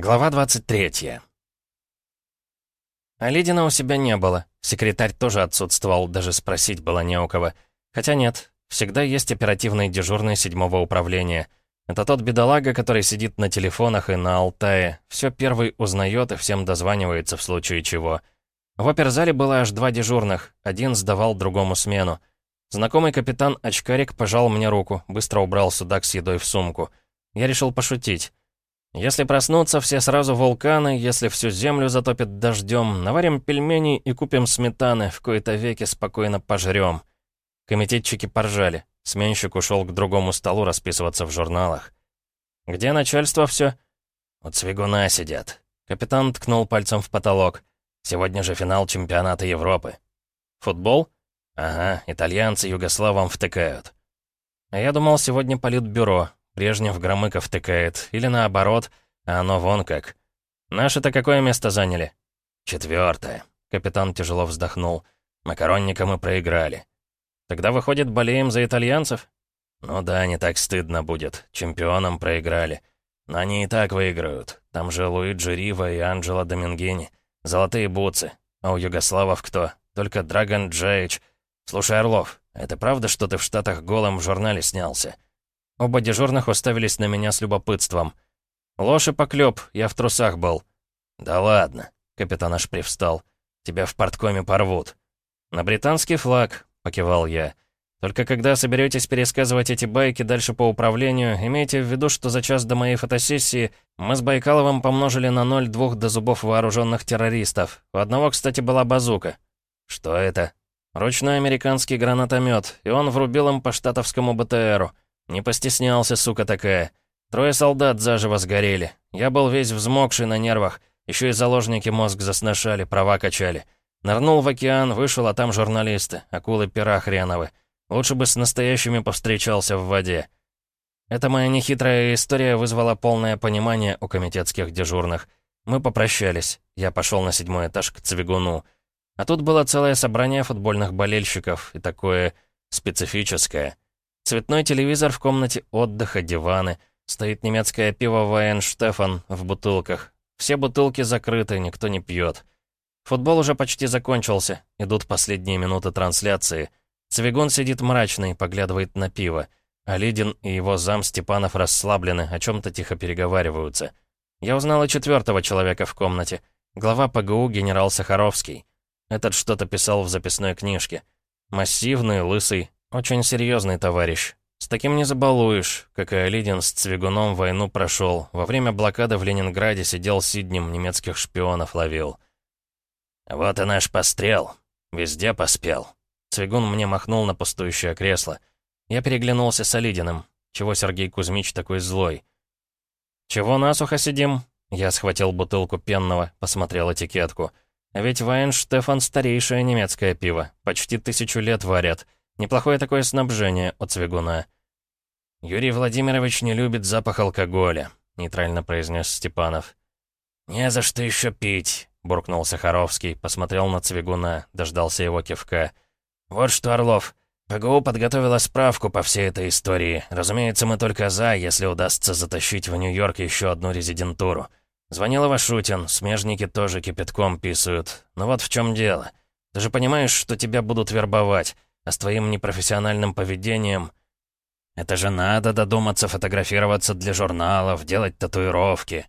Глава 23 А Лидина у себя не было. Секретарь тоже отсутствовал, даже спросить было не у кого. Хотя нет, всегда есть оперативный дежурный седьмого управления. Это тот бедолага, который сидит на телефонах и на Алтае, все первый узнает и всем дозванивается в случае чего. В оперзале было аж два дежурных, один сдавал другому смену. Знакомый капитан Очкарик пожал мне руку, быстро убрал судак с едой в сумку. Я решил пошутить. Если проснуться все сразу вулканы, если всю землю затопит дождем, наварим пельмени и купим сметаны, в кои-то веки спокойно пожрем. Комитетчики поржали. Сменщик ушел к другому столу расписываться в журналах. «Где начальство все? «У Цвигуна сидят». Капитан ткнул пальцем в потолок. «Сегодня же финал чемпионата Европы». «Футбол?» «Ага, итальянцы югославам втыкают». А я думал, сегодня политбюро. Брежнев Громыков тыкает. Или наоборот, а оно вон как. Наши-то какое место заняли? Четвертое. Капитан тяжело вздохнул. Макаронника мы проиграли. Тогда, выходит, болеем за итальянцев? Ну да, не так стыдно будет. Чемпионам проиграли. Но они и так выиграют. Там же Луиджи Рива и Анджело Домингини. Золотые бутсы. А у югославов кто? Только Драгон Джейч. Слушай, Орлов, это правда, что ты в Штатах голым в журнале снялся? Оба дежурных уставились на меня с любопытством. «Ложь и поклёп, я в трусах был». «Да ладно», — капитан аж привстал. «Тебя в порткоме порвут». «На британский флаг», — покивал я. «Только когда соберетесь пересказывать эти байки дальше по управлению, имейте в виду, что за час до моей фотосессии мы с Байкаловым помножили на ноль двух до зубов вооруженных террористов. У одного, кстати, была базука». «Что это?» «Ручной американский гранатомет, и он врубил им по штатовскому БТРу». Не постеснялся, сука такая. Трое солдат заживо сгорели. Я был весь взмокший на нервах. Еще и заложники мозг засношали, права качали. Нырнул в океан, вышел, а там журналисты, акулы-пера хреновы. Лучше бы с настоящими повстречался в воде. Эта моя нехитрая история вызвала полное понимание у комитетских дежурных. Мы попрощались. Я пошел на седьмой этаж к Цвигуну. А тут было целое собрание футбольных болельщиков, и такое специфическое — Цветной телевизор в комнате отдыха, диваны. Стоит немецкое пиво Вайн Штефан в бутылках. Все бутылки закрыты, никто не пьет. Футбол уже почти закончился. Идут последние минуты трансляции. Цвигун сидит мрачный, поглядывает на пиво. А Лидин и его зам Степанов расслаблены, о чем-то тихо переговариваются. Я узнал и четвертого человека в комнате. Глава ПГУ генерал Сахаровский. Этот что-то писал в записной книжке. Массивный, лысый, очень серьезный товарищ. С таким не забалуешь, как и Алидин с Цвигуном войну прошел. Во время блокады в Ленинграде сидел Сиднем, немецких шпионов ловил. «Вот и наш пострел. Везде поспел». Цвигун мне махнул на пустующее кресло. Я переглянулся с Алидиным. Чего Сергей Кузьмич такой злой? «Чего насухо сидим?» Я схватил бутылку пенного, посмотрел этикетку. А ведь Вайнштефан старейшее немецкое пиво. Почти тысячу лет варят. Неплохое такое снабжение от Цвигуна. «Юрий Владимирович не любит запах алкоголя», — нейтрально произнес Степанов. «Не за что еще пить», — буркнул Сахаровский, посмотрел на Цвигуна, дождался его кивка. «Вот что, Орлов, ПГУ подготовила справку по всей этой истории. Разумеется, мы только за, если удастся затащить в Нью-Йорк еще одну резидентуру. Звонил Вашутин, смежники тоже кипятком писают. Но вот в чем дело. Ты же понимаешь, что тебя будут вербовать. А с твоим непрофессиональным поведением... Это же надо додуматься фотографироваться для журналов, делать татуировки.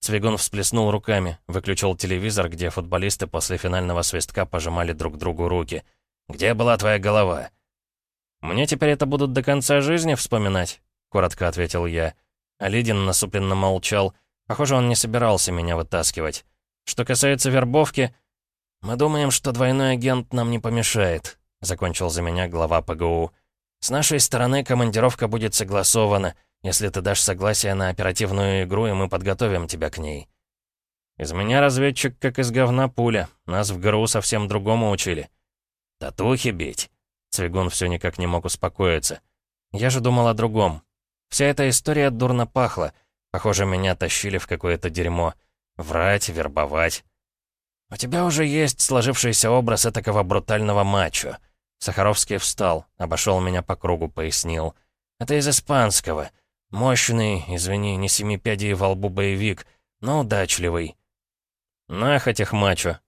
Цвигун всплеснул руками, выключил телевизор, где футболисты после финального свистка пожимали друг другу руки. «Где была твоя голова?» «Мне теперь это будут до конца жизни вспоминать», — коротко ответил я. А Лидин насупленно молчал. Похоже, он не собирался меня вытаскивать. Что касается вербовки, мы думаем, что двойной агент нам не помешает. — закончил за меня глава ПГУ. «С нашей стороны командировка будет согласована, если ты дашь согласие на оперативную игру, и мы подготовим тебя к ней». «Из меня разведчик, как из говна пуля. Нас в ГРУ совсем другому учили». «Татухи бить?» Цвигун все никак не мог успокоиться. «Я же думал о другом. Вся эта история дурно пахла. Похоже, меня тащили в какое-то дерьмо. Врать, вербовать». «У тебя уже есть сложившийся образ этакого брутального мачо. Сахаровский встал, обошел меня по кругу, пояснил. «Это из испанского. Мощный, извини, не семи пядей во лбу боевик. но удачливый. Нах этих мачо.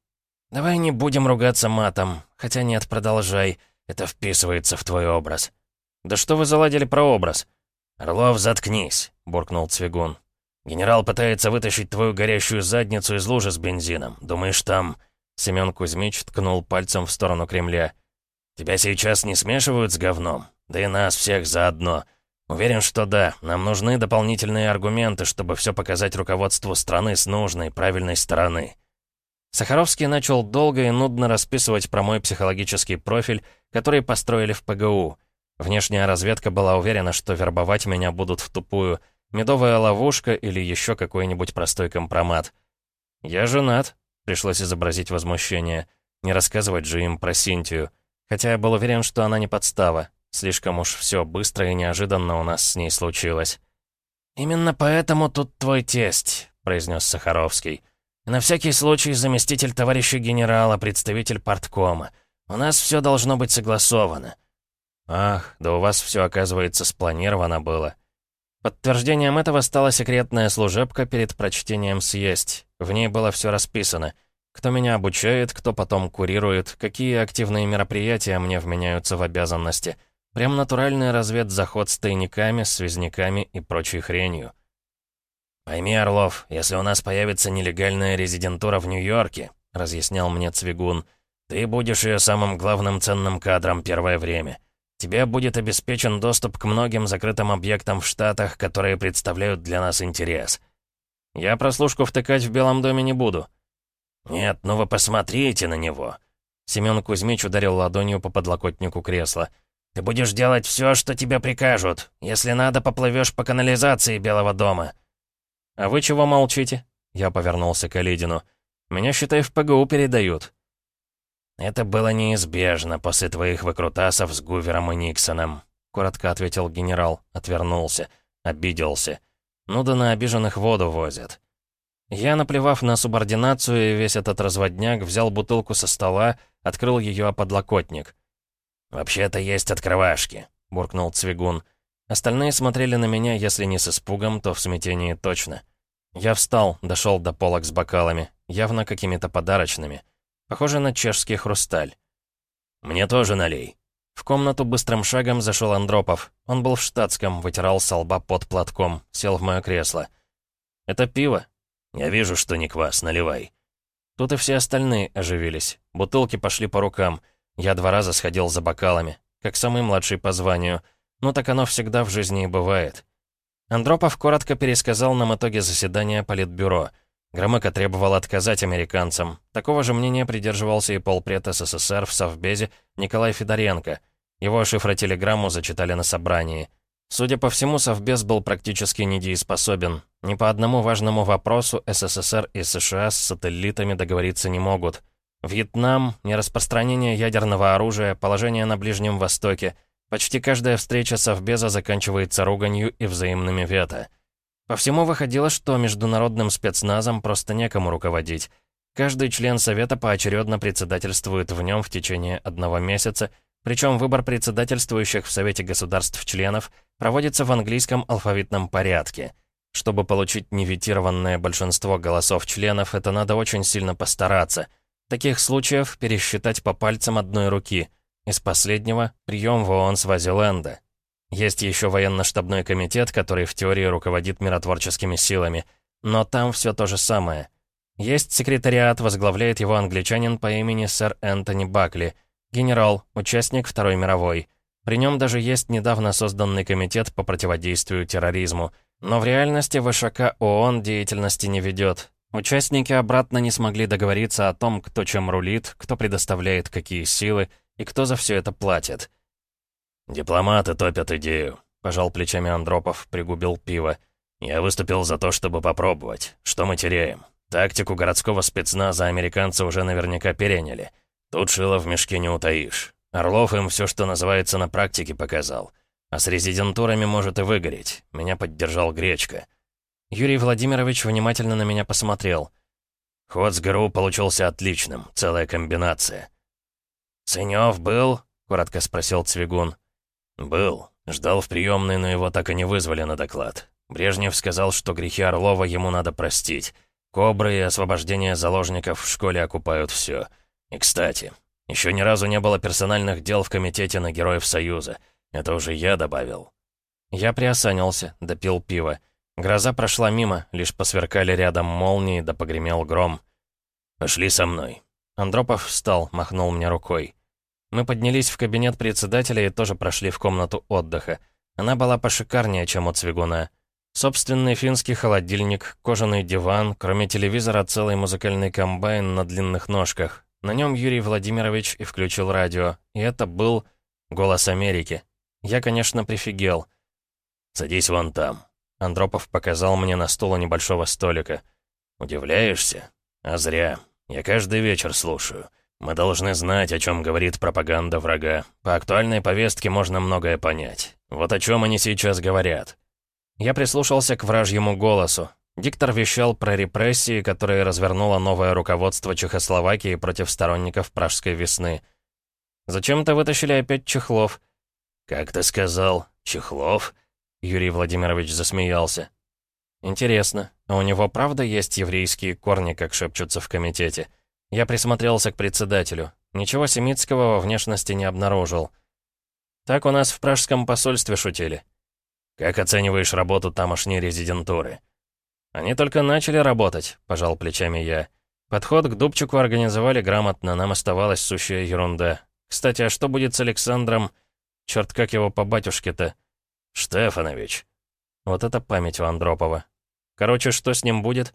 Давай не будем ругаться матом. Хотя нет, продолжай. Это вписывается в твой образ. Да что вы заладили про образ? Орлов, заткнись, буркнул Цвигун. Генерал пытается вытащить твою горящую задницу из лужи с бензином. Думаешь, там... Семен Кузьмич ткнул пальцем в сторону Кремля. «Тебя сейчас не смешивают с говном? Да и нас всех заодно. Уверен, что да. Нам нужны дополнительные аргументы, чтобы все показать руководству страны с нужной, правильной стороны». Сахаровский начал долго и нудно расписывать про мой психологический профиль, который построили в ПГУ. Внешняя разведка была уверена, что вербовать меня будут в тупую. Медовая ловушка или еще какой-нибудь простой компромат. «Я женат», Пришлось изобразить возмущение. Не рассказывать же им про Синтию. Хотя я был уверен, что она не подстава. Слишком уж все быстро и неожиданно у нас с ней случилось. «Именно поэтому тут твой тесть», — произнес Сахаровский. «На всякий случай заместитель товарища генерала, представитель парткома. У нас все должно быть согласовано». «Ах, да у вас все, оказывается, спланировано было». Подтверждением этого стала секретная служебка перед прочтением «Съесть». В ней было все расписано. Кто меня обучает, кто потом курирует, какие активные мероприятия мне вменяются в обязанности. Прям натуральный разведзаход с тайниками, связняками и прочей хренью. «Пойми, Орлов, если у нас появится нелегальная резидентура в Нью-Йорке», разъяснял мне Цвигун, «ты будешь ее самым главным ценным кадром первое время». Тебе будет обеспечен доступ к многим закрытым объектам в Штатах, которые представляют для нас интерес. Я прослушку втыкать в Белом доме не буду. Нет, ну вы посмотрите на него. Семен Кузьмич ударил ладонью по подлокотнику кресла. Ты будешь делать все, что тебе прикажут. Если надо, поплывешь по канализации Белого дома. А вы чего молчите? Я повернулся к Оледину. Меня, считай, в ПГУ передают. «Это было неизбежно после твоих выкрутасов с Гувером и Никсоном», — коротко ответил генерал, отвернулся, обиделся. «Ну да на обиженных воду возят». Я, наплевав на субординацию и весь этот разводняк, взял бутылку со стола, открыл ее о подлокотник. «Вообще-то есть открывашки», — буркнул Цвигун. Остальные смотрели на меня, если не с испугом, то в смятении точно. Я встал, дошел до полок с бокалами, явно какими-то подарочными. Похоже на чешский хрусталь. «Мне тоже налей». В комнату быстрым шагом зашел Андропов. Он был в штатском, вытирал со лба под платком, сел в мое кресло. «Это пиво?» «Я вижу, что не квас, наливай». Тут и все остальные оживились. Бутылки пошли по рукам. Я два раза сходил за бокалами, как самый младший по званию. Ну так оно всегда в жизни и бывает. Андропов коротко пересказал нам итоги заседания Политбюро — Громыко требовал отказать американцам. Такого же мнения придерживался и полпред СССР в Совбезе Николай Федоренко. Его шифротелеграмму зачитали на собрании. Судя по всему, Совбез был практически недееспособен. Ни по одному важному вопросу СССР и США с сателлитами договориться не могут. Вьетнам, нераспространение ядерного оружия, положение на Ближнем Востоке. Почти каждая встреча Совбеза заканчивается руганью и взаимными вето. По всему выходило, что международным спецназом просто некому руководить. Каждый член Совета поочередно председательствует в нем в течение одного месяца, причем выбор председательствующих в Совете государств-членов проводится в английском алфавитном порядке. Чтобы получить неветированное большинство голосов членов, это надо очень сильно постараться. Таких случаев пересчитать по пальцам одной руки. Из последнего — прием в ООН Свазиленда. Есть еще военно-штабной комитет, который в теории руководит миротворческими силами. Но там все то же самое. Есть секретариат, возглавляет его англичанин по имени сэр Энтони Бакли, генерал, участник Второй мировой. При нем даже есть недавно созданный комитет по противодействию терроризму. Но в реальности ВШК ООН деятельности не ведет. Участники обратно не смогли договориться о том, кто чем рулит, кто предоставляет какие силы и кто за все это платит. «Дипломаты топят идею», — пожал плечами Андропов, пригубил пиво. «Я выступил за то, чтобы попробовать. Что мы теряем? Тактику городского спецназа американцы уже наверняка переняли. Тут шило в мешке не утаишь. Орлов им все, что называется, на практике показал. А с резидентурами может и выгореть. Меня поддержал Гречка». Юрий Владимирович внимательно на меня посмотрел. Ход с ГРУ получился отличным, целая комбинация. «Ценёв был?» — коротко спросил Цвигун. «Был. Ждал в приемной, но его так и не вызвали на доклад. Брежнев сказал, что грехи Орлова ему надо простить. Кобры и освобождение заложников в школе окупают все. И, кстати, еще ни разу не было персональных дел в комитете на Героев Союза. Это уже я добавил. Я приосанился, допил пиво. Гроза прошла мимо, лишь посверкали рядом молнии, да погремел гром. «Пошли со мной». Андропов встал, махнул мне рукой. Мы поднялись в кабинет председателя и тоже прошли в комнату отдыха. Она была пошикарнее, чем у Цвигуна. Собственный финский холодильник, кожаный диван, кроме телевизора целый музыкальный комбайн на длинных ножках. На нем Юрий Владимирович и включил радио. И это был «Голос Америки». Я, конечно, прифигел. «Садись вон там». Андропов показал мне на стул небольшого столика. «Удивляешься? А зря. Я каждый вечер слушаю. Мы должны знать, о чем говорит пропаганда врага. По актуальной повестке можно многое понять. Вот о чем они сейчас говорят». Я прислушался к вражьему голосу. Диктор вещал про репрессии, которые развернуло новое руководство Чехословакии против сторонников Пражской весны. «Зачем-то вытащили опять Чехлов». «Как ты сказал, Чехлов?» Юрий Владимирович засмеялся. «Интересно, а у него правда есть еврейские корни, как шепчутся в комитете?» Я присмотрелся к председателю. Ничего семитского во внешности не обнаружил. Так у нас в пражском посольстве шутили. «Как оцениваешь работу тамошней резидентуры?» «Они только начали работать», — пожал плечами я. «Подход к Дубчику организовали грамотно, нам оставалась сущая ерунда. Кстати, а что будет с Александром? Черт, как его по батюшке-то?» «Штефанович». Вот это память у Андропова. Короче, что с ним будет?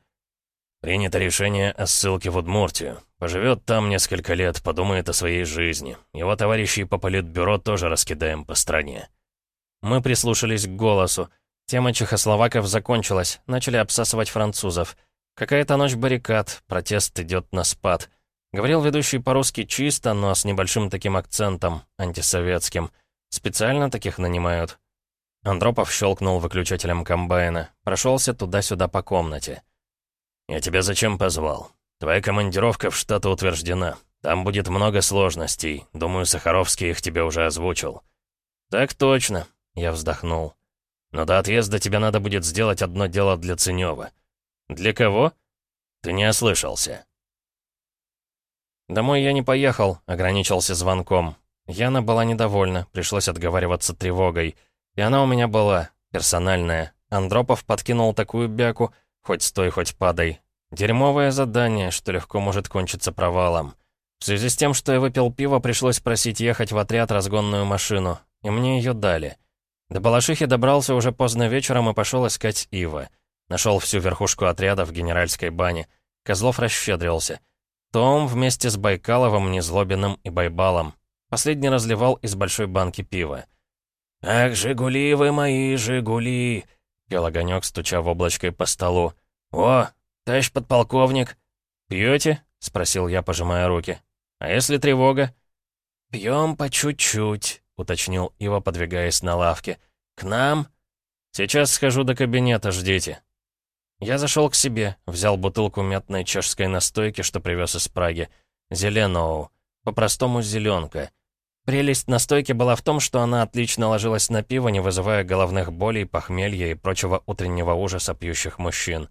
Принято решение о ссылке в Удмуртию. Поживет там несколько лет, подумает о своей жизни. Его товарищей по политбюро тоже раскидаем по стране. Мы прислушались к голосу. Тема чехословаков закончилась, начали обсасывать французов. Какая-то ночь баррикад, протест идет на спад. Говорил ведущий по-русски чисто, но с небольшим таким акцентом, антисоветским. Специально таких нанимают. Андропов щелкнул выключателем комбайна, прошелся туда-сюда по комнате. «Я тебя зачем позвал? Твоя командировка в Штаты утверждена. Там будет много сложностей. Думаю, Сахаровский их тебе уже озвучил». «Так точно», — я вздохнул. «Но до отъезда тебе надо будет сделать одно дело для Ценёва». «Для кого?» «Ты не ослышался». Домой я не поехал, ограничился звонком. Яна была недовольна, пришлось отговариваться тревогой. И она у меня была, персональная. Андропов подкинул такую бяку, хоть стой, хоть падай. Дерьмовое задание, что легко может кончиться провалом. В связи с тем, что я выпил пиво, пришлось просить ехать в отряд разгонную машину, и мне ее дали. До Балашихи добрался уже поздно вечером и пошел искать Ива. Нашел всю верхушку отряда в генеральской бане. Козлов расщедрился. Том вместе с Байкаловым, Незлобиным и Байбалом. Последний разливал из большой банки пива. «Ах, Жигули вы мои, Жигули!» — пел огонек, стуча в облачкой по столу. «О, товарищ подполковник!» «Пьете?» — спросил я, пожимая руки. «А если тревога?» «Пьем по чуть-чуть», — уточнил Ива, подвигаясь на лавке. «К нам?» «Сейчас схожу до кабинета, ждите». Я зашел к себе, взял бутылку мятной чешской настойки, что привез из Праги. Зеленого. По-простому зеленка. Прелесть настойки была в том, что она отлично ложилась на пиво, не вызывая головных болей, похмелья и прочего утреннего ужаса пьющих мужчин.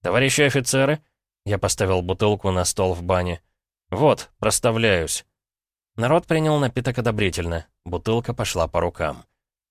«Товарищи офицеры!» Я поставил бутылку на стол в бане. «Вот, проставляюсь». Народ принял напиток одобрительно. Бутылка пошла по рукам.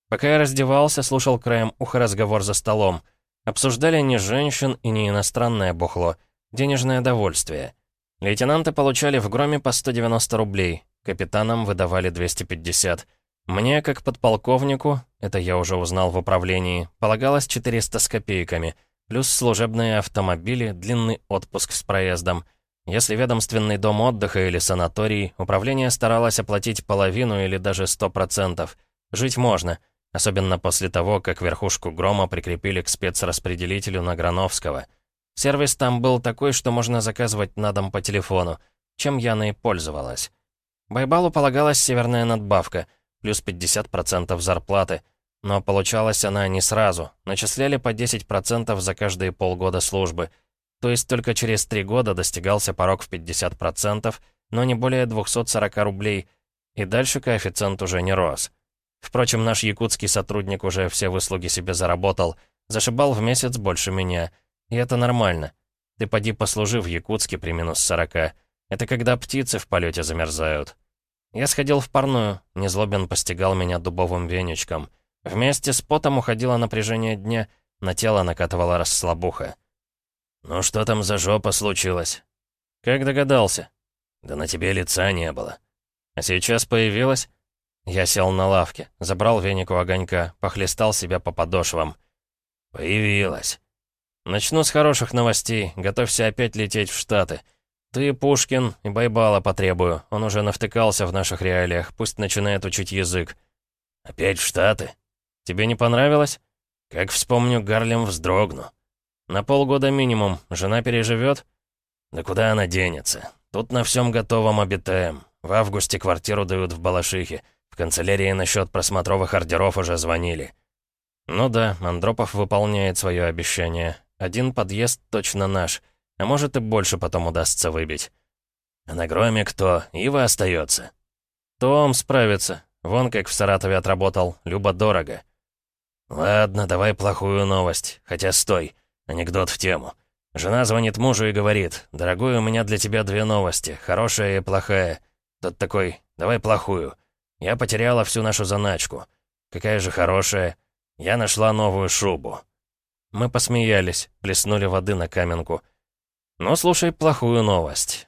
Пока я раздевался, слушал краем уха разговор за столом. Обсуждали не женщин и не иностранное бухло, денежное довольствие. Лейтенанты получали в громе по 190 рублей, Капитанам выдавали 250. Мне, как подполковнику, это я уже узнал в управлении, полагалось 400 с копейками, плюс служебные автомобили, длинный отпуск с проездом. Если ведомственный дом отдыха или санаторий, управление старалось оплатить половину или даже 100%. Жить можно, особенно после того, как верхушку грома прикрепили к спецраспределителю на Грановского. Сервис там был такой, что можно заказывать на дом по телефону, чем Яна и пользовалась. Байбалу полагалась северная надбавка, плюс 50% зарплаты. Но получалась она не сразу. Начисляли по 10% за каждые полгода службы. То есть только через три года достигался порог в 50%, но не более 240 рублей. И дальше коэффициент уже не рос. Впрочем, наш якутский сотрудник уже все выслуги себе заработал. Зашибал в месяц больше меня. И это нормально. Ты поди послужи в Якутске при минус сорока. Это когда птицы в полете замерзают. Я сходил в парную, Незлобин постигал меня дубовым веничком. Вместе с потом уходило напряжение дня, на тело накатывала расслабуха. «Ну что там за жопа случилась?» «Как догадался?» «Да на тебе лица не было». «А сейчас появилась?» Я сел на лавке, забрал веник у огонька, похлестал себя по подошвам. «Появилась». «Начну с хороших новостей. Готовься опять лететь в Штаты. Ты, Пушкин, и Байбала потребую. Он уже навтыкался в наших реалиях. Пусть начинает учить язык». «Опять в Штаты?» «Тебе не понравилось?» «Как вспомню, Гарлем вздрогну». «На полгода минимум. Жена переживет?» «Да куда она денется? Тут на всем готовом обитаем. В августе квартиру дают в Балашихе. В канцелярии насчет просмотровых ордеров уже звонили». «Ну да, Андропов выполняет свое обещание. Один подъезд точно наш, а может и больше потом удастся выбить». «А на громе кто? Ива остается?» «Том справится. Вон как в Саратове отработал. Любо-дорого». «Ладно, давай плохую новость. Хотя стой. Анекдот в тему. Жена звонит мужу и говорит, «Дорогой, у меня для тебя две новости, хорошая и плохая». Тот такой, «Давай плохую. Я потеряла всю нашу заначку. Какая же хорошая. Я нашла новую шубу». Мы посмеялись, плеснули воды на каменку. «Ну, слушай плохую новость.